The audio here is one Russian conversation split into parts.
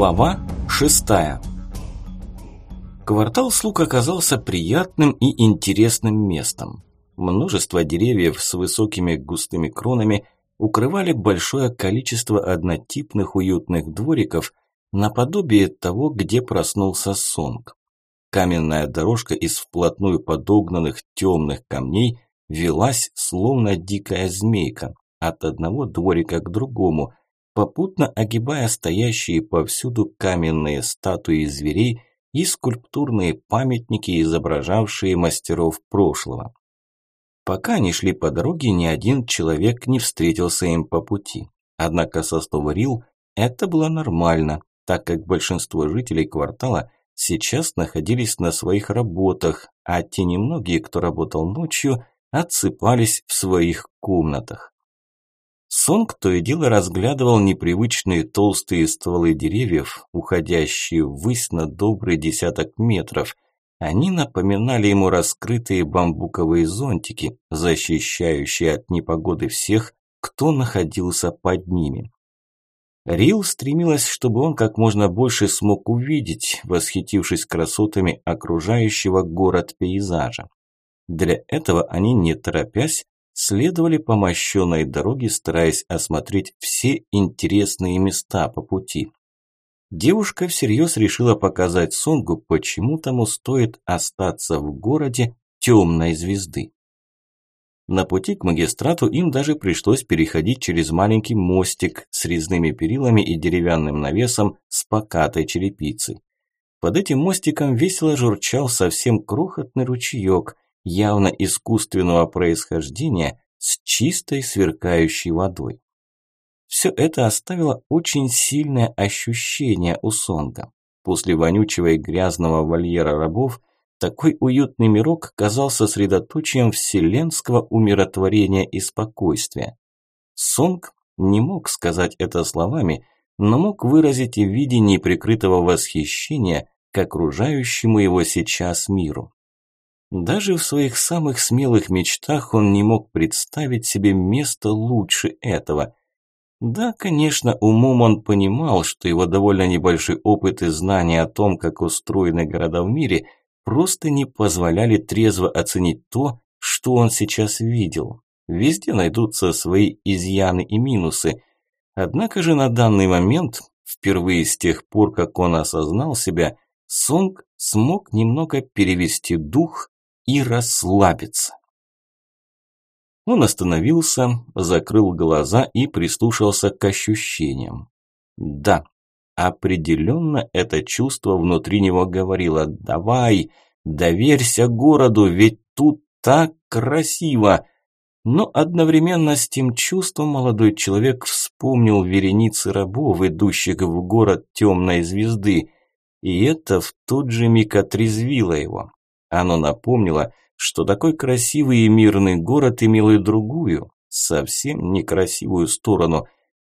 Глава шестая Квартал слуг оказался приятным и интересным местом. Множество деревьев с высокими густыми кронами укрывали большое количество однотипных уютных двориков наподобие того, где проснулся Сонг. Каменная дорожка из вплотную подогнанных темных камней велась, словно дикая змейка, от одного дворика к другому, попутно огибая стоящие повсюду каменные статуи зверей и скульптурные памятники, изображавшие мастеров прошлого. Пока они шли по дороге, ни один человек не встретился им по пути. Однако со слова Рил это было нормально, так как большинство жителей квартала сейчас находились на своих работах, а те немногие, кто работал ночью, отсыпались в своих комнатах. Сонг то и дело разглядывал непривычные толстые стволы деревьев, уходящие ввысь на добрый десяток метров. Они напоминали ему раскрытые бамбуковые зонтики, защищающие от непогоды всех, кто находился под ними. Рил стремилась, чтобы он как можно больше смог увидеть, восхитившись красотами окружающего город пейзажа. Для этого они, не торопясь, следовали по мощенной дороге, стараясь осмотреть все интересные места по пути. Девушка всерьез решила показать Сонгу, почему тому стоит остаться в городе темной звезды. На пути к магистрату им даже пришлось переходить через маленький мостик с резными перилами и деревянным навесом с покатой черепицей. Под этим мостиком весело журчал совсем крохотный ручеек, явно искусственного происхождения, с чистой сверкающей водой. Все это оставило очень сильное ощущение у Сонга. После вонючего и грязного вольера рабов такой уютный мирок казался средоточием вселенского умиротворения и спокойствия. Сонг не мог сказать это словами, но мог выразить и виде неприкрытого восхищения к окружающему его сейчас миру. Даже в своих самых смелых мечтах он не мог представить себе место лучше этого. Да, конечно, умом он понимал, что его довольно небольшой опыт и знания о том, как устроены города в мире, просто не позволяли трезво оценить то, что он сейчас видел. Везде найдутся свои изъяны и минусы. Однако же на данный момент, впервые с тех пор, как он осознал себя, Сонг смог немного перевести дух и расслабиться. Он остановился, закрыл глаза и прислушался к ощущениям. Да, определенно это чувство внутри него говорило «давай, доверься городу, ведь тут так красиво». Но одновременно с тем чувством молодой человек вспомнил вереницы рабов, идущих в город темной звезды, и это в тот же миг отрезвило его. Оно напомнило, что такой красивый и мирный город имел и другую, совсем некрасивую сторону.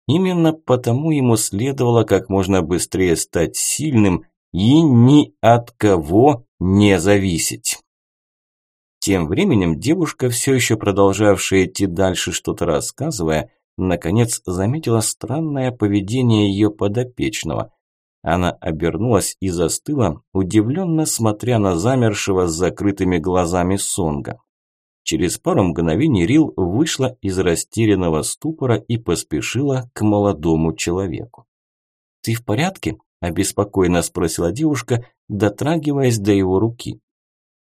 Именно потому ему следовало как можно быстрее стать сильным и ни от кого не зависеть. Тем временем девушка, все еще продолжавшая идти дальше, что-то рассказывая, наконец заметила странное поведение ее подопечного. Она обернулась и застыла, удивленно смотря на замершего с закрытыми глазами Сонга. Через пару мгновений Рил вышла из растерянного ступора и поспешила к молодому человеку. «Ты в порядке?» – обеспокоенно спросила девушка, дотрагиваясь до его руки.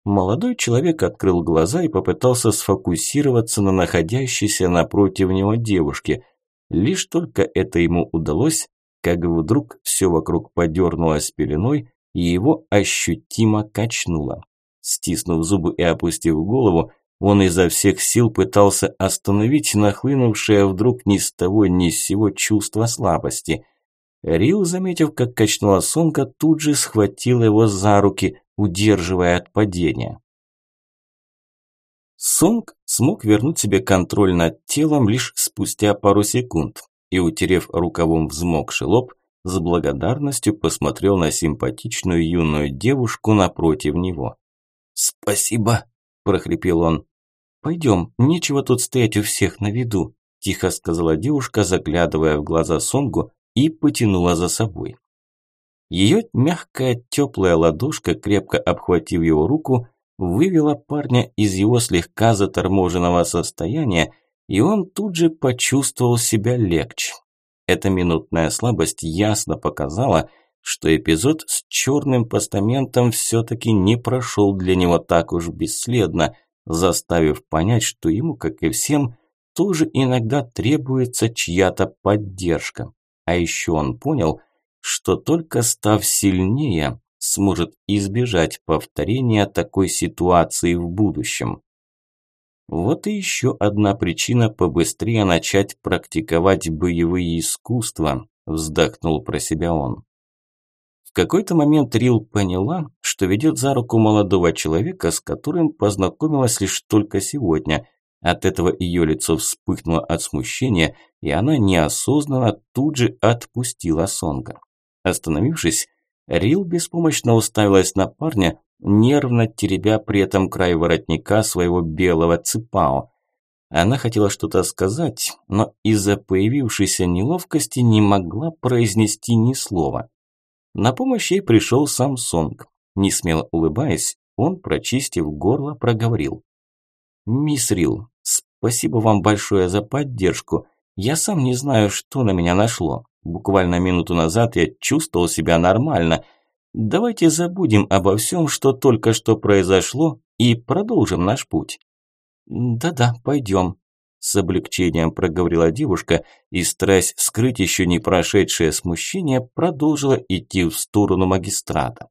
Молодой человек открыл глаза и попытался сфокусироваться на находящейся напротив него девушке. Лишь только это ему удалось, как вдруг все вокруг подернулось пеленой, и его ощутимо качнуло. Стиснув зубы и опустив голову, он изо всех сил пытался остановить нахлынувшее вдруг ни с того ни с сего чувство слабости. Рил, заметив, как качнула Сонка, тут же схватил его за руки, удерживая от падения. Сонг смог вернуть себе контроль над телом лишь спустя пару секунд и, утерев рукавом взмокший лоб, с благодарностью посмотрел на симпатичную юную девушку напротив него. «Спасибо», – прохрипел он. «Пойдем, нечего тут стоять у всех на виду», – тихо сказала девушка, заглядывая в глаза Сонгу и потянула за собой. Ее мягкая теплая ладошка, крепко обхватив его руку, вывела парня из его слегка заторможенного состояния, и он тут же почувствовал себя легче. Эта минутная слабость ясно показала, что эпизод с черным постаментом все-таки не прошел для него так уж бесследно, заставив понять, что ему, как и всем, тоже иногда требуется чья-то поддержка. А еще он понял, что только став сильнее, сможет избежать повторения такой ситуации в будущем. Вот и еще одна причина побыстрее начать практиковать боевые искусства, вздохнул про себя он. В какой-то момент Рил поняла, что ведет за руку молодого человека, с которым познакомилась лишь только сегодня. От этого ее лицо вспыхнуло от смущения, и она неосознанно тут же отпустила Сонга. Остановившись, Рил беспомощно уставилась на парня, нервно теребя при этом край воротника своего белого ципао. Она хотела что-то сказать, но из-за появившейся неловкости не могла произнести ни слова. На помощь ей пришел Самсонг. Несмело улыбаясь, он, прочистив горло, проговорил. «Мисс Рил, спасибо вам большое за поддержку. Я сам не знаю, что на меня нашло. Буквально минуту назад я чувствовал себя нормально. Давайте забудем обо всем, что только что произошло, и продолжим наш путь». «Да-да, пойдем», – с облегчением проговорила девушка и, стараясь скрыть еще не прошедшее смущение, продолжила идти в сторону магистрата.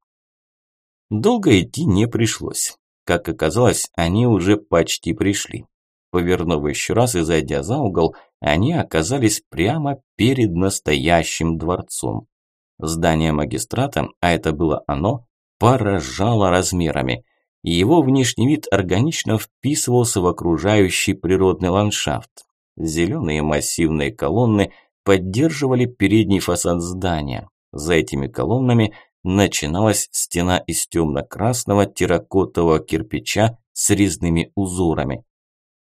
Долго идти не пришлось. Как оказалось, они уже почти пришли. Повернув еще раз и зайдя за угол, они оказались прямо перед настоящим дворцом. Здание магистрата, а это было оно, поражало размерами. Его внешний вид органично вписывался в окружающий природный ландшафт. Зеленые массивные колонны поддерживали передний фасад здания. За этими колоннами начиналась стена из темно-красного терракотового кирпича с резными узорами.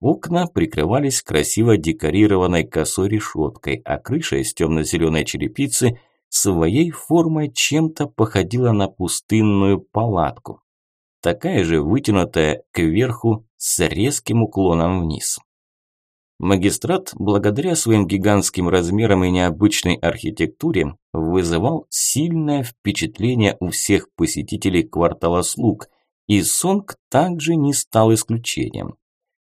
Окна прикрывались красиво декорированной косой решеткой, а крыша из темно-зеленой черепицы своей формой чем-то походила на пустынную палатку. Такая же вытянутая кверху с резким уклоном вниз. Магистрат, благодаря своим гигантским размерам и необычной архитектуре, вызывал сильное впечатление у всех посетителей квартала слуг, и Сонг также не стал исключением.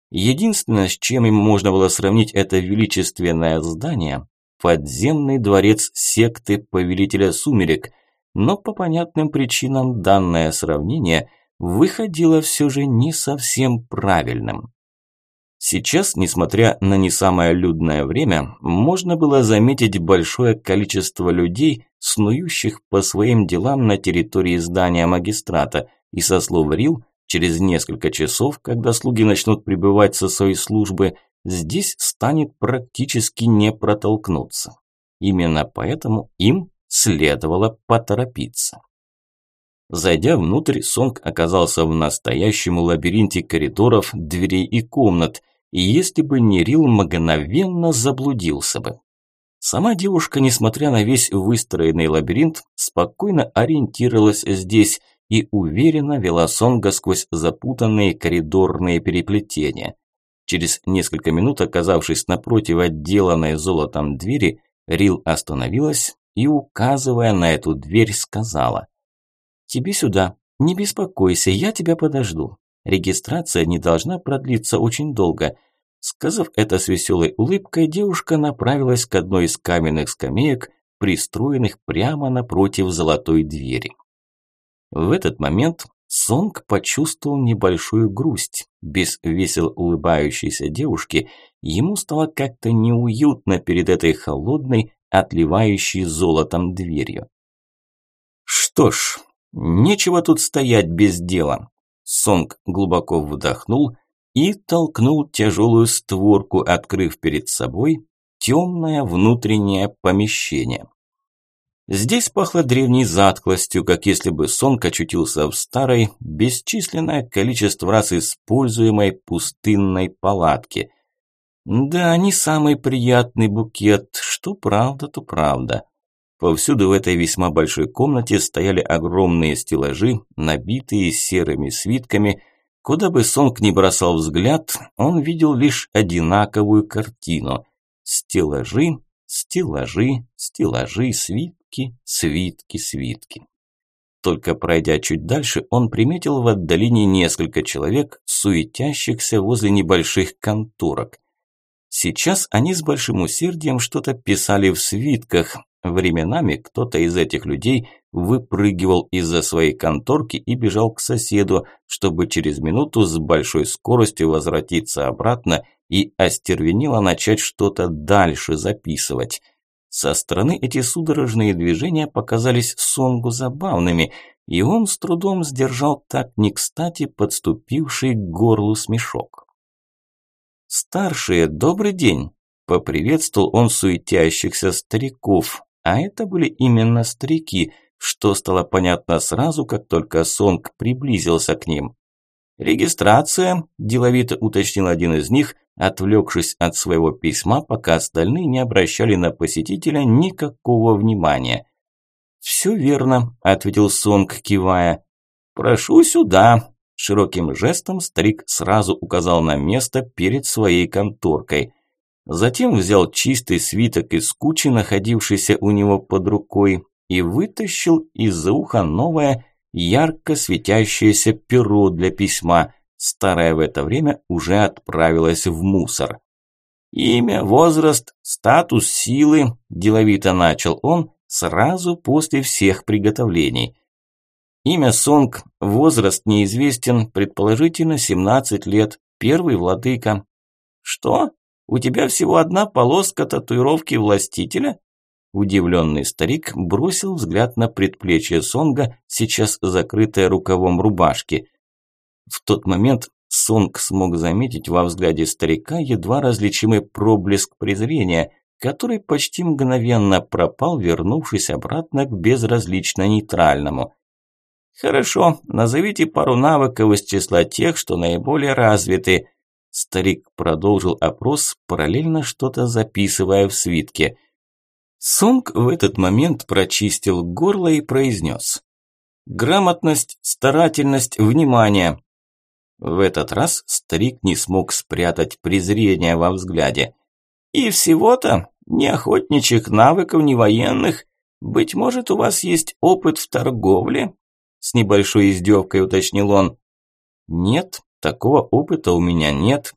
Единственное, с чем им можно было сравнить это величественное здание – подземный дворец секты Повелителя Сумерек, но по понятным причинам данное сравнение выходило все же не совсем правильным. Сейчас, несмотря на не самое людное время, можно было заметить большое количество людей, снующих по своим делам на территории здания магистрата, и со слов Рил, Через несколько часов, когда слуги начнут прибывать со своей службы, здесь станет практически не протолкнуться. Именно поэтому им следовало поторопиться. Зайдя внутрь, Сонг оказался в настоящем лабиринте коридоров, дверей и комнат, и если бы не Рил, мгновенно заблудился бы. Сама девушка, несмотря на весь выстроенный лабиринт, спокойно ориентировалась здесь – и уверенно вела Сонга сквозь запутанные коридорные переплетения. Через несколько минут, оказавшись напротив отделанной золотом двери, Рил остановилась и, указывая на эту дверь, сказала «Тебе сюда, не беспокойся, я тебя подожду. Регистрация не должна продлиться очень долго». Сказав это с веселой улыбкой, девушка направилась к одной из каменных скамеек, пристроенных прямо напротив золотой двери. В этот момент Сонг почувствовал небольшую грусть. Без весело улыбающейся девушки ему стало как-то неуютно перед этой холодной, отливающей золотом дверью. Что ж, нечего тут стоять без дела. Сонг глубоко вдохнул и толкнул тяжелую створку, открыв перед собой темное внутреннее помещение. Здесь пахло древней затклостью, как если бы сон очутился в старой, бесчисленное количество раз используемой пустынной палатке. Да, не самый приятный букет, что правда, то правда. Повсюду в этой весьма большой комнате стояли огромные стеллажи, набитые серыми свитками. Куда бы Сонг ни бросал взгляд, он видел лишь одинаковую картину. Стеллажи, стеллажи, стеллажи, свитки, свитки, свитки. Только пройдя чуть дальше, он приметил в отдалении несколько человек, суетящихся возле небольших конторок. Сейчас они с большим усердием что-то писали в свитках. Временами кто-то из этих людей выпрыгивал из-за своей конторки и бежал к соседу, чтобы через минуту с большой скоростью возвратиться обратно и остервенело начать что-то дальше записывать. Со стороны эти судорожные движения показались Сонгу забавными, и он с трудом сдержал так не кстати подступивший к горлу смешок. «Старшие, добрый день!» – поприветствовал он суетящихся стариков, а это были именно старики, что стало понятно сразу, как только Сонг приблизился к ним. «Регистрация», – деловито уточнил один из них, отвлекшись от своего письма, пока остальные не обращали на посетителя никакого внимания. «Все верно», – ответил Сонг, кивая. «Прошу сюда», – широким жестом старик сразу указал на место перед своей конторкой. Затем взял чистый свиток из кучи, находившийся у него под рукой, и вытащил из-за уха новое, ярко светящееся перо для письма. Старое в это время уже отправилось в мусор. «Имя, возраст, статус силы», – деловито начал он сразу после всех приготовлений. Имя Сонг, возраст неизвестен, предположительно 17 лет, первый владыка. «Что? У тебя всего одна полоска татуировки властителя?» Удивленный старик бросил взгляд на предплечье Сонга, сейчас закрытое рукавом рубашки. В тот момент Сонг смог заметить во взгляде старика едва различимый проблеск презрения, который почти мгновенно пропал, вернувшись обратно к безразлично нейтральному. «Хорошо, назовите пару навыков из числа тех, что наиболее развиты». Старик продолжил опрос, параллельно что-то записывая в свитке – Сонг в этот момент прочистил горло и произнес. «Грамотность, старательность, внимание!» В этот раз старик не смог спрятать презрение во взгляде. «И всего-то ни охотничьих навыков, ни военных. Быть может, у вас есть опыт в торговле?» С небольшой издевкой уточнил он. «Нет, такого опыта у меня нет».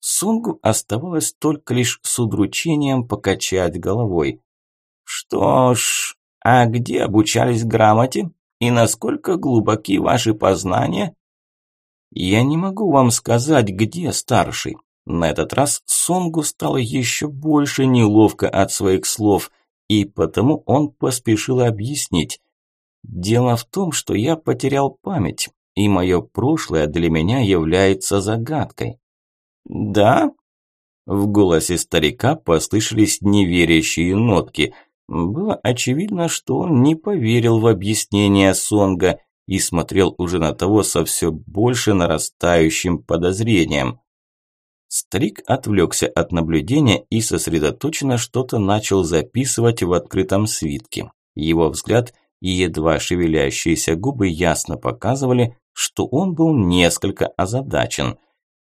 Сунгу оставалось только лишь с удручением покачать головой. Что ж, а где обучались грамоте? И насколько глубоки ваши познания? Я не могу вам сказать, где старший. На этот раз Сонгу стало еще больше неловко от своих слов, и потому он поспешил объяснить. Дело в том, что я потерял память, и мое прошлое для меня является загадкой. Да? В голосе старика послышались неверящие нотки – было очевидно, что он не поверил в объяснение Сонга и смотрел уже на того со все больше нарастающим подозрением. Старик отвлекся от наблюдения и сосредоточенно что-то начал записывать в открытом свитке. Его взгляд и едва шевелящиеся губы ясно показывали, что он был несколько озадачен.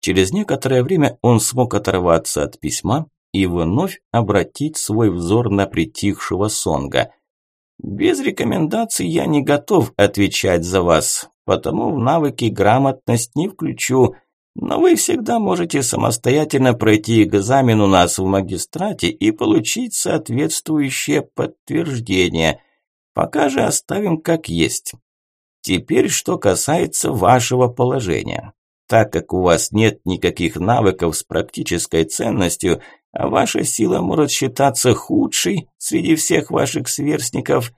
Через некоторое время он смог оторваться от письма и вновь обратить свой взор на притихшего Сонга. «Без рекомендаций я не готов отвечать за вас, потому в навыки грамотность не включу, но вы всегда можете самостоятельно пройти экзамен у нас в магистрате и получить соответствующее подтверждение. Пока же оставим как есть. Теперь, что касается вашего положения. Так как у вас нет никаких навыков с практической ценностью – ваша сила может считаться худшей среди всех ваших сверстников,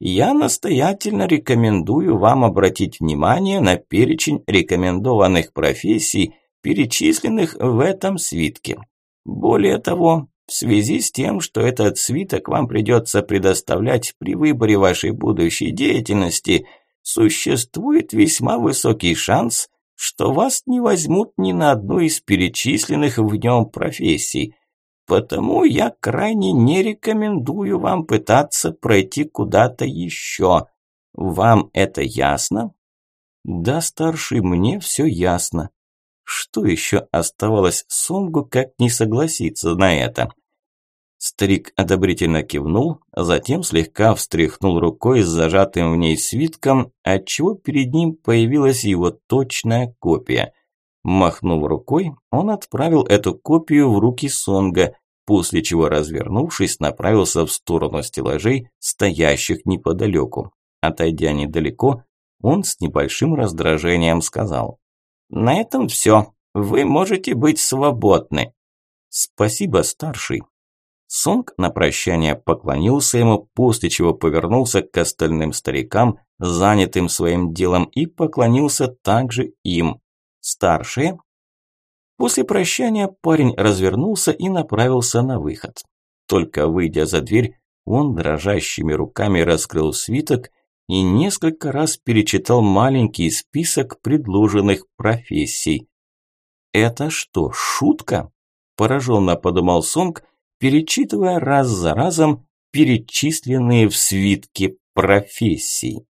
я настоятельно рекомендую вам обратить внимание на перечень рекомендованных профессий, перечисленных в этом свитке. Более того, в связи с тем, что этот свиток вам придется предоставлять при выборе вашей будущей деятельности, существует весьма высокий шанс, что вас не возьмут ни на одну из перечисленных в нем профессий – Потому я крайне не рекомендую вам пытаться пройти куда-то еще. Вам это ясно? Да, старший, мне все ясно. Что еще оставалось Сонгу, как не согласиться на это? Старик одобрительно кивнул, а затем слегка встряхнул рукой с зажатым в ней свитком, отчего перед ним появилась его точная копия. Махнув рукой, он отправил эту копию в руки Сонга, после чего, развернувшись, направился в сторону стеллажей, стоящих неподалеку. Отойдя недалеко, он с небольшим раздражением сказал. «На этом все. Вы можете быть свободны». «Спасибо, старший», Сонг на прощание поклонился ему, после чего повернулся к остальным старикам, занятым своим делом, и поклонился также им. Старшие. После прощания парень развернулся и направился на выход. Только выйдя за дверь, он дрожащими руками раскрыл свиток и несколько раз перечитал маленький список предложенных профессий. «Это что, шутка?» – пораженно подумал Сонг – перечитывая раз за разом перечисленные в свитке профессии.